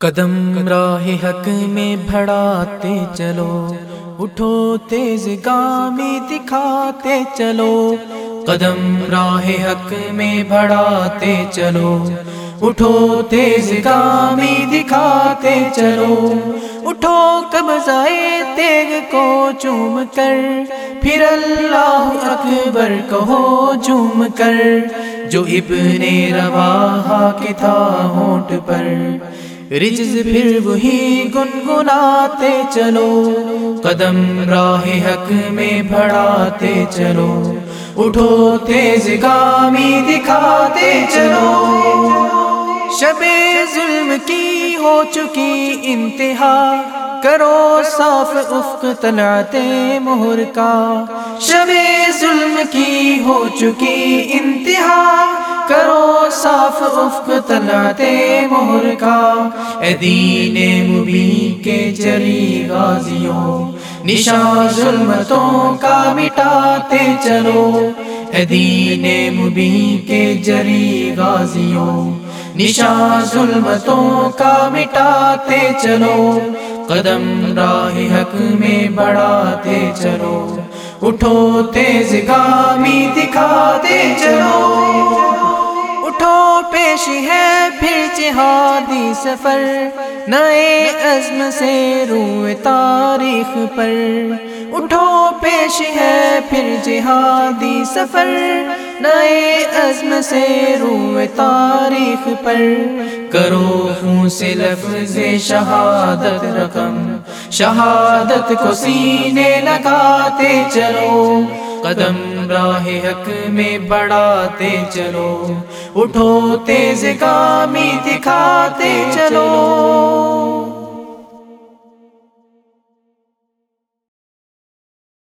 قدم راہ حق میں بڑھاتے چلو، اٹھو تیز گامی دکھاتے چلو۔ قدم راہ حق میں بڑھاتے چلو، اٹھو تیز گامی دکھاتے چلو۔ اٹھو قبضائے تیگ کو چوم کر، پھر اللہ اکبر کہو چوم کر۔ جو ابن روا کے تھا ہونٹ پر رجز پھر وہی گنگناتے چلو، قدم راہ حق میں بڑھاتے چلو، اٹھو تیز گامی دکھاتے چلو۔ شب ظلم کی ہو چکی انتہا، کرو صاف افق تلاتے مہر کا۔ شب ظلم کی ہو چکی انتہا صاف افق تلاتے مہر کا۔ اے دین مبین کے جری غازیوں نشان ظلمتوں کا مٹاتے چلو۔ اے دین مبین کے جری غازیوں نشان ظلمتوں کا مٹاتے چلو۔ قدم راہ حق میں بڑھاتے چلو۔ اٹھو تیز گامی دکھاتے چلو۔ اٹھو، پیش ہے پھر جہادی سفر۔ نئے عزم سے روئے تاریخ پر۔ اٹھو، پیش ہے پھر جہادی سفر۔ نئے عزم سے روئے تاریخ پر۔ کرو خون سے لفظ شہادت رقم۔ شہادت کو سینے لگاتے چلو۔ قدم راہ حق میں بڑھاتے چلو اٹھو تیز کامی دکھاتے چلو۔